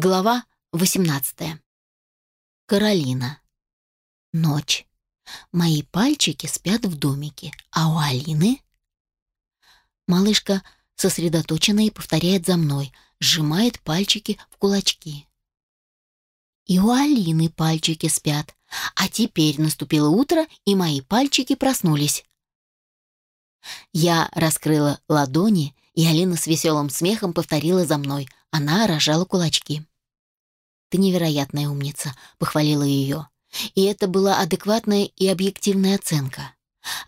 Глава 18. Каролина. Ночь. Мои пальчики спят в домике, а у Алины... Малышка сосредоточена и повторяет за мной, сжимает пальчики в кулачки. И у Алины пальчики спят, а теперь наступило утро, и мои пальчики проснулись. Я раскрыла ладони, и Алина с веселым смехом повторила за мной. Она рожала кулачки. «Ты невероятная умница», — похвалила ее. И это была адекватная и объективная оценка.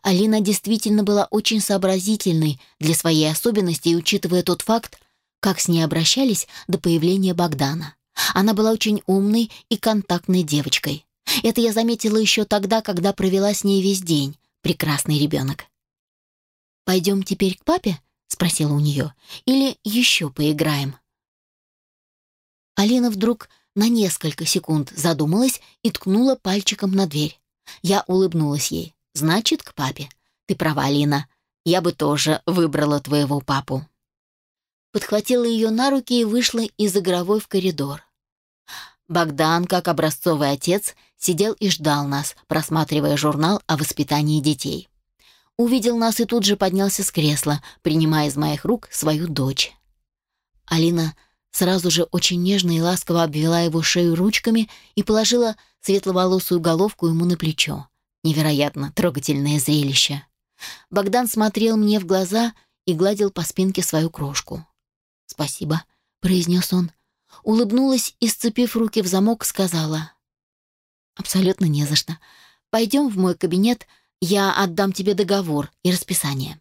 Алина действительно была очень сообразительной для своей особенности, учитывая тот факт, как с ней обращались до появления Богдана. Она была очень умной и контактной девочкой. Это я заметила еще тогда, когда провела с ней весь день. Прекрасный ребенок. «Пойдем теперь к папе?» — спросила у нее. «Или еще поиграем?» Алина вдруг на несколько секунд задумалась и ткнула пальчиком на дверь. Я улыбнулась ей. «Значит, к папе. Ты права, Алина. Я бы тоже выбрала твоего папу». Подхватила ее на руки и вышла из игровой в коридор. Богдан, как образцовый отец, сидел и ждал нас, просматривая журнал о воспитании детей. Увидел нас и тут же поднялся с кресла, принимая из моих рук свою дочь. Алина сразу же очень нежно и ласково обвела его шею ручками и положила светловолосую головку ему на плечо. Невероятно трогательное зрелище. Богдан смотрел мне в глаза и гладил по спинке свою крошку. «Спасибо», — произнес он. Улыбнулась и, сцепив руки в замок, сказала. «Абсолютно не за что. Пойдем в мой кабинет, я отдам тебе договор и расписание».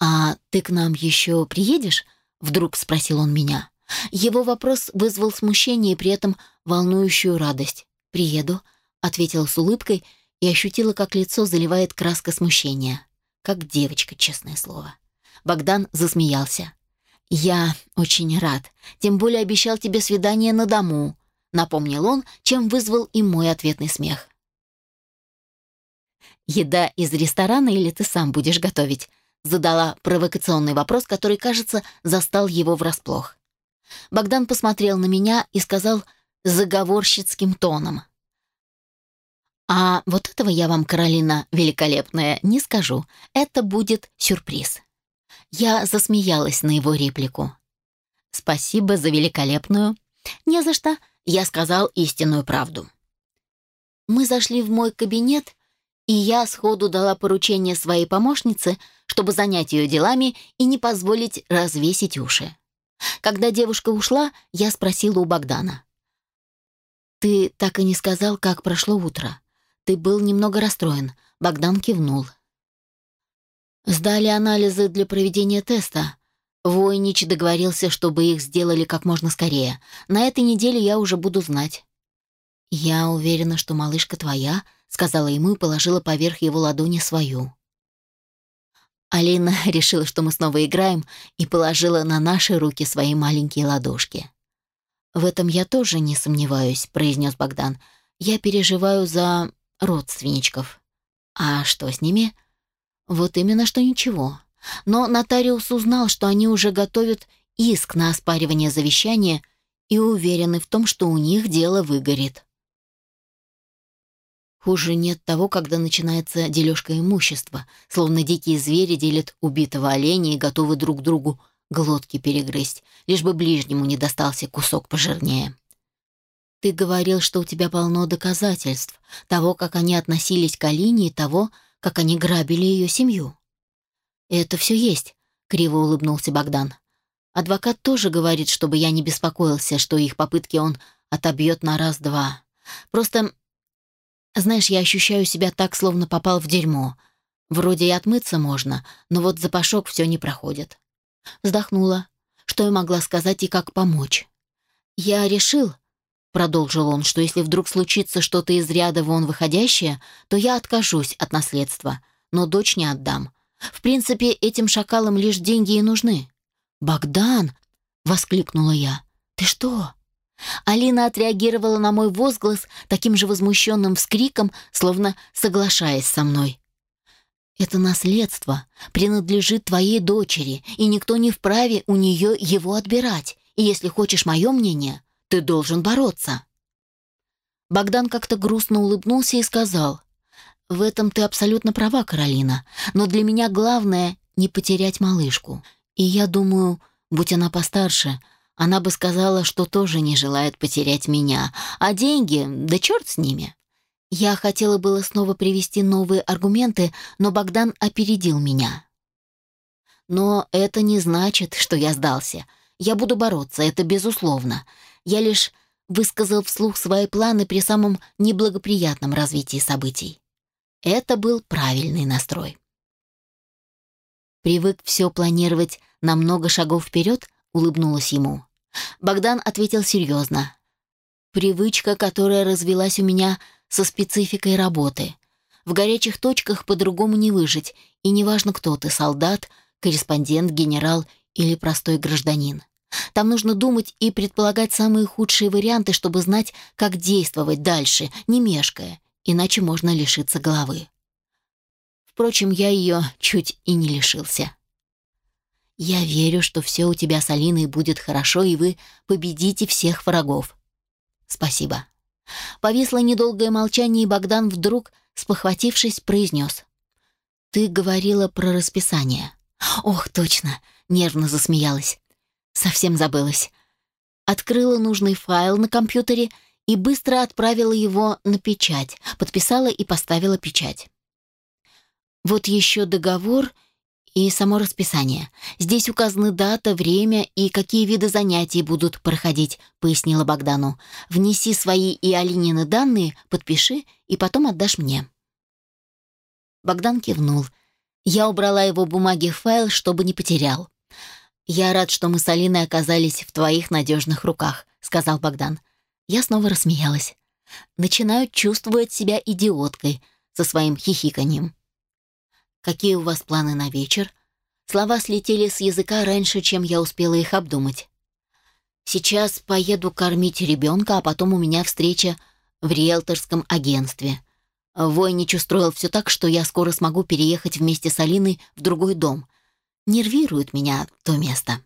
«А ты к нам еще приедешь?» Вдруг спросил он меня. Его вопрос вызвал смущение и при этом волнующую радость. «Приеду», — ответила с улыбкой и ощутила, как лицо заливает краска смущения. Как девочка, честное слово. Богдан засмеялся. «Я очень рад. Тем более обещал тебе свидание на дому», — напомнил он, чем вызвал и мой ответный смех. «Еда из ресторана или ты сам будешь готовить?» Задала провокационный вопрос, который, кажется, застал его врасплох. Богдан посмотрел на меня и сказал заговорщицким тоном. «А вот этого я вам, Каролина Великолепная, не скажу. Это будет сюрприз». Я засмеялась на его реплику. «Спасибо за великолепную». «Не за что», — я сказал истинную правду. Мы зашли в мой кабинет, и я сходу дала поручение своей помощнице, чтобы занять ее делами и не позволить развесить уши. Когда девушка ушла, я спросила у Богдана. «Ты так и не сказал, как прошло утро. Ты был немного расстроен». Богдан кивнул. «Сдали анализы для проведения теста. Войнич договорился, чтобы их сделали как можно скорее. На этой неделе я уже буду знать». «Я уверена, что малышка твоя», — сказала ему и положила поверх его ладони свою. Алина решила, что мы снова играем, и положила на наши руки свои маленькие ладошки. «В этом я тоже не сомневаюсь», — произнес Богдан. «Я переживаю за родственничков». «А что с ними?» «Вот именно что ничего. Но нотариус узнал, что они уже готовят иск на оспаривание завещания и уверены в том, что у них дело выгорит». Хуже нет того, когда начинается дележка имущества, словно дикие звери делят убитого оленя и готовы друг другу глотки перегрызть, лишь бы ближнему не достался кусок пожирнее. Ты говорил, что у тебя полно доказательств того, как они относились к Алине и того, как они грабили ее семью. Это все есть, криво улыбнулся Богдан. Адвокат тоже говорит, чтобы я не беспокоился, что их попытки он отобьет на раз-два. Просто знаешь, я ощущаю себя так, словно попал в дерьмо. Вроде и отмыться можно, но вот запашок все не проходит. Вздохнула. Что я могла сказать и как помочь? Я решил, продолжил он, что если вдруг случится что-то из ряда вон выходящее, то я откажусь от наследства, но дочь не отдам. В принципе, этим шакалам лишь деньги и нужны. «Богдан!» — воскликнула я. «Ты что?» Алина отреагировала на мой возглас таким же возмущенным вскриком, словно соглашаясь со мной. «Это наследство принадлежит твоей дочери, и никто не вправе у нее его отбирать. И если хочешь мое мнение, ты должен бороться». Богдан как-то грустно улыбнулся и сказал, «В этом ты абсолютно права, Каролина, но для меня главное — не потерять малышку. И я думаю, будь она постарше, она бы сказала, что тоже не желает потерять меня, а деньги, да черт с ними». Я хотела было снова привести новые аргументы, но Богдан опередил меня. Но это не значит, что я сдался. Я буду бороться, это безусловно. Я лишь высказал вслух свои планы при самом неблагоприятном развитии событий. Это был правильный настрой. Привык все планировать на много шагов вперед, улыбнулась ему. Богдан ответил серьезно. Привычка, которая развелась у меня со спецификой работы. В горячих точках по-другому не выжить, и неважно, кто ты, солдат, корреспондент, генерал или простой гражданин. Там нужно думать и предполагать самые худшие варианты, чтобы знать, как действовать дальше, не мешкая, иначе можно лишиться головы. Впрочем, я ее чуть и не лишился. Я верю, что все у тебя с Алиной будет хорошо, и вы победите всех врагов. Спасибо. Повисло недолгое молчание, и Богдан вдруг, спохватившись, произнес. «Ты говорила про расписание». «Ох, точно!» — нервно засмеялась. Совсем забылась. Открыла нужный файл на компьютере и быстро отправила его на печать, подписала и поставила печать. Вот еще договор и само расписание. Здесь указаны дата, время и какие виды занятий будут проходить, пояснила Богдану. Внеси свои и Алинины данные, подпиши и потом отдашь мне. Богдан кивнул. Я убрала его бумаги в файл, чтобы не потерял. «Я рад, что мы с Алиной оказались в твоих надежных руках», — сказал Богдан. Я снова рассмеялась. Начинаю чувствовать себя идиоткой со своим хихиканьем. «Какие у вас планы на вечер?» Слова слетели с языка раньше, чем я успела их обдумать. «Сейчас поеду кормить ребенка, а потом у меня встреча в риэлторском агентстве. Войнич устроил все так, что я скоро смогу переехать вместе с Алиной в другой дом. Нервирует меня то место».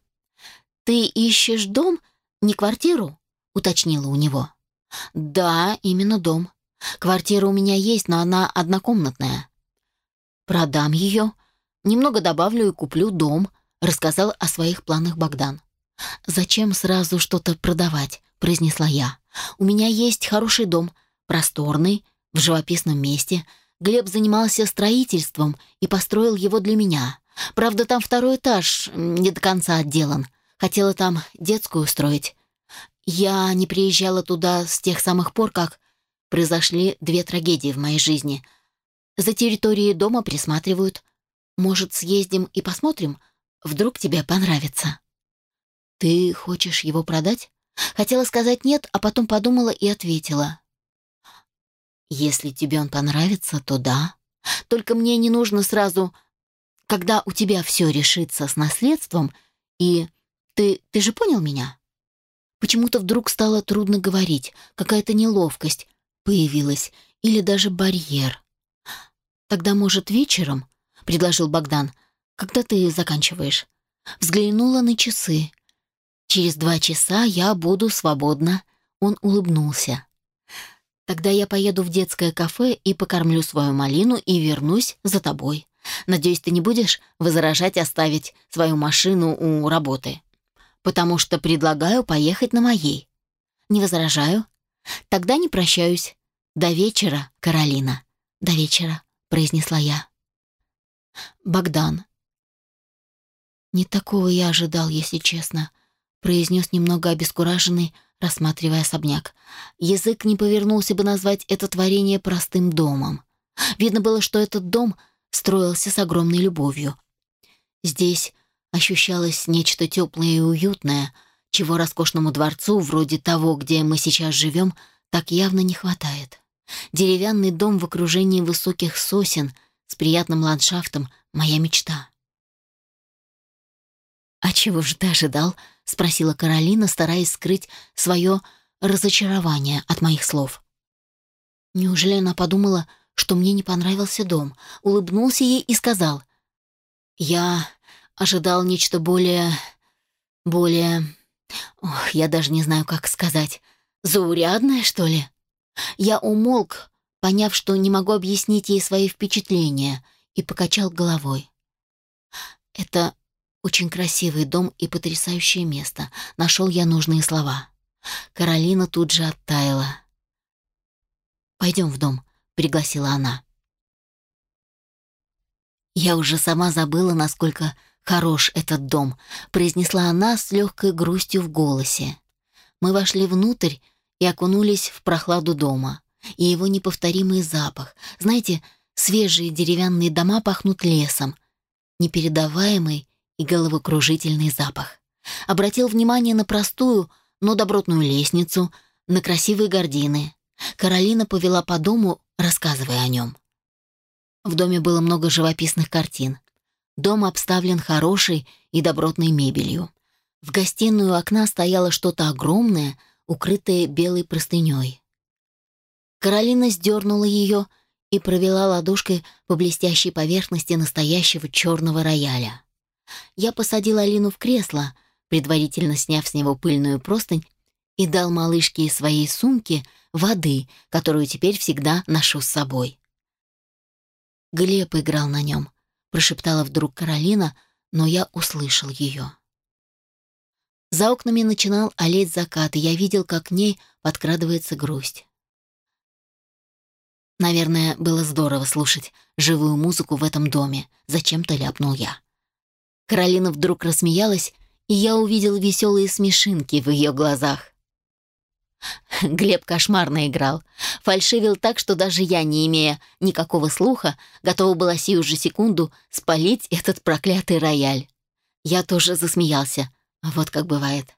«Ты ищешь дом, не квартиру?» — уточнила у него. «Да, именно дом. Квартира у меня есть, но она однокомнатная. Продам ее, немного добавлю и куплю дом, рассказал о своих планах Богдан. Зачем сразу что-то продавать, произнесла я. У меня есть хороший дом, просторный, в живописном месте. Глеб занимался строительством и построил его для меня. Правда, там второй этаж не до конца отделан. Хотела там детскую устроить. Я не приезжала туда с тех самых пор, как произошли две трагедии в моей жизни — за территорией дома присматривают. Может, съездим и посмотрим? Вдруг тебе понравится. Ты хочешь его продать? Хотела сказать нет, а потом подумала и ответила. Если тебе он понравится, то да. Только мне не нужно сразу, когда у тебя все решится с наследством, и ты, ты же понял меня? Почему-то вдруг стало трудно говорить, какая-то неловкость появилась или даже барьер. «Тогда, может, вечером?» — предложил Богдан. «Когда ты заканчиваешь?» Взглянула на часы. «Через два часа я буду свободна». Он улыбнулся. «Тогда я поеду в детское кафе и покормлю свою малину и вернусь за тобой. Надеюсь, ты не будешь возражать оставить свою машину у работы, потому что предлагаю поехать на моей». «Не возражаю. Тогда не прощаюсь. До вечера, Каролина. До вечера» произнесла я. Богдан. Не такого я ожидал, если честно, произнес немного обескураженный, рассматривая особняк. Язык не повернулся бы назвать это творение простым домом. Видно было, что этот дом строился с огромной любовью. Здесь ощущалось нечто теплое и уютное, чего роскошному дворцу, вроде того, где мы сейчас живем, так явно не хватает. Деревянный дом в окружении высоких сосен с приятным ландшафтом — моя мечта. «А чего же ты ожидал?» — спросила Каролина, стараясь скрыть свое разочарование от моих слов. Неужели она подумала, что мне не понравился дом, улыбнулся ей и сказал, «Я ожидал нечто более... более... Ох, я даже не знаю, как сказать. Заурядная, что ли? Я умолк, поняв, что не могу объяснить ей свои впечатления, и покачал головой. Это очень красивый дом и потрясающее место. Нашел я нужные слова. Каролина тут же оттаяла. «Пойдем в дом», — пригласила она. «Я уже сама забыла, насколько хорош этот дом», — произнесла она с легкой грустью в голосе. Мы вошли внутрь и окунулись в прохладу дома. И его неповторимый запах. Знаете, свежие деревянные дома пахнут лесом. Непередаваемый и головокружительный запах. Обратил внимание на простую, но добротную лестницу, на красивые гардины. Каролина повела по дому, рассказывая о нем. В доме было много живописных картин. Дом обставлен хорошей и добротной мебелью. В гостиную окна стояло что-то огромное, укрытое белой простыней. Каролина сдернула ее и провела ладошкой по блестящей поверхности настоящего черного рояля. Я посадила Алину в кресло, предварительно сняв с него пыльную простынь, и дал малышке из своей сумки воды, которую теперь всегда ношу с собой. Глеб играл на нем, прошептала вдруг Каролина, но я услышал ее. За окнами начинал олеть закат, и я видел, как к ней подкрадывается грусть. Наверное, было здорово слушать живую музыку в этом доме, зачем-то ляпнул я. Каролина вдруг рассмеялась, и я увидел веселые смешинки в ее глазах. Глеб кошмарно играл. Фальшивил так, что даже я, не имея никакого слуха, готова была сию же секунду спалить этот проклятый рояль. Я тоже засмеялся. Вот как бывает.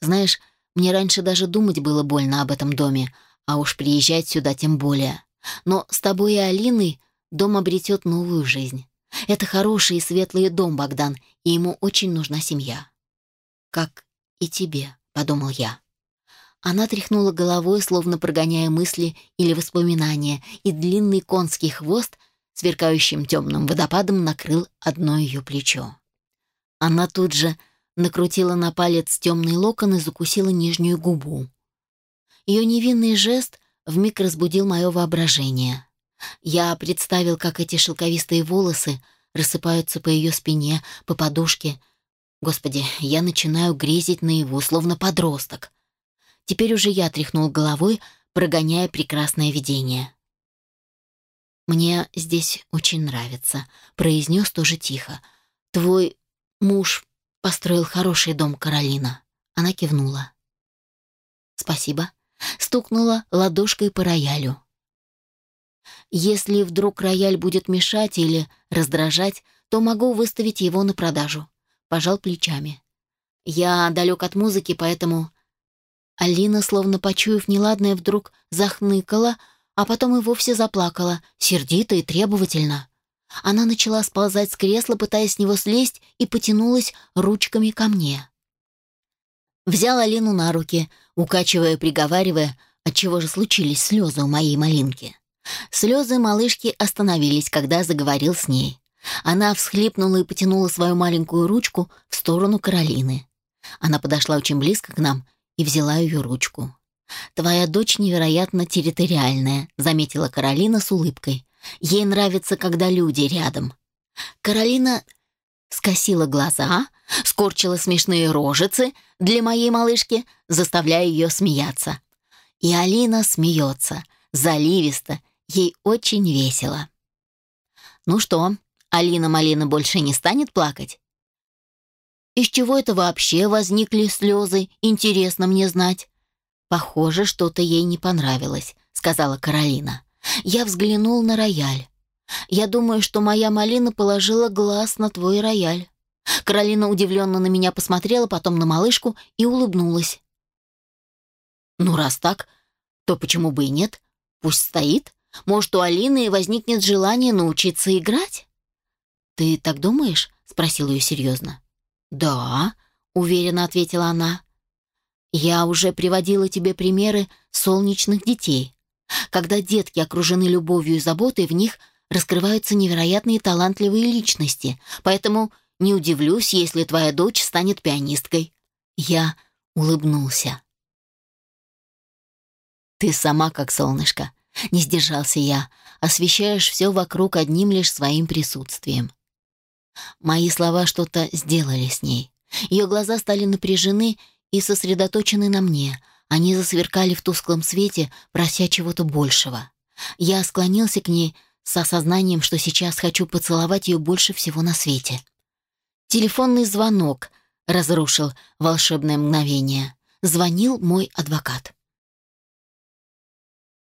Знаешь, мне раньше даже думать было больно об этом доме, а уж приезжать сюда тем более. Но с тобой и Алиной дом обретет новую жизнь. Это хороший и светлый дом, Богдан, и ему очень нужна семья. Как и тебе, подумал я. Она тряхнула головой, словно прогоняя мысли или воспоминания, и длинный конский хвост сверкающим темным водопадом накрыл одно ее плечо. Она тут же накрутила на палец темный локон и закусила нижнюю губу. Ее невинный жест вмиг разбудил мое воображение. Я представил, как эти шелковистые волосы рассыпаются по ее спине, по подушке. Господи, я начинаю грезить наяву, словно подросток. Теперь уже я тряхнул головой, прогоняя прекрасное видение. «Мне здесь очень нравится», — произнес тоже тихо. «Твой муж построил хороший дом, Каролина». Она кивнула. «Спасибо», — стукнула ладошкой по роялю. «Если вдруг рояль будет мешать или раздражать, то могу выставить его на продажу», — пожал плечами. «Я далек от музыки, поэтому Алина, словно почуяв неладное, вдруг захныкала, а потом и вовсе заплакала, сердито и требовательно. Она начала сползать с кресла, пытаясь с него слезть, и потянулась ручками ко мне. Взял Алину на руки, укачивая, приговаривая, отчего же случились слезы у моей малинки. Слезы малышки остановились, когда заговорил с ней. Она всхлипнула и потянула свою маленькую ручку в сторону Каролины. Она подошла очень близко к нам и взяла ее ручку. «Твоя дочь невероятно территориальная», — заметила Каролина с улыбкой. «Ей нравится, когда люди рядом». Каролина скосила глаза, скорчила смешные рожицы для моей малышки, заставляя ее смеяться. И Алина смеется, заливисто, ей очень весело. «Ну что, Алина-малина больше не станет плакать?» Из чего это вообще возникли слезы, интересно мне знать. Похоже, что-то ей не понравилось, сказала Каролина. Я взглянул на рояль. Я думаю, что моя малина положила глаз на твой рояль. Каролина удивленно на меня посмотрела, потом на малышку и улыбнулась. Ну, раз так, то почему бы и нет? Пусть стоит. Может, у Алины возникнет желание научиться играть? Ты так думаешь? спросил ее серьезно. «Да», — уверенно ответила она. «Я уже приводила тебе примеры солнечных детей. Когда детки окружены любовью и заботой, в них раскрываются невероятные талантливые личности, поэтому не удивлюсь, если твоя дочь станет пианисткой. Я улыбнулся. «Ты сама как солнышко», — не сдержался я, освещаешь все вокруг одним лишь своим присутствием. Мои слова что-то сделали с ней. Ее глаза стали напряжены и сосредоточены на мне. Они засверкали в тусклом свете, прося чего-то большего. Я склонился к ней с осознанием, что сейчас хочу поцеловать ее больше всего на свете. Телефонный звонок разрушил волшебное мгновение. Звонил мой адвокат.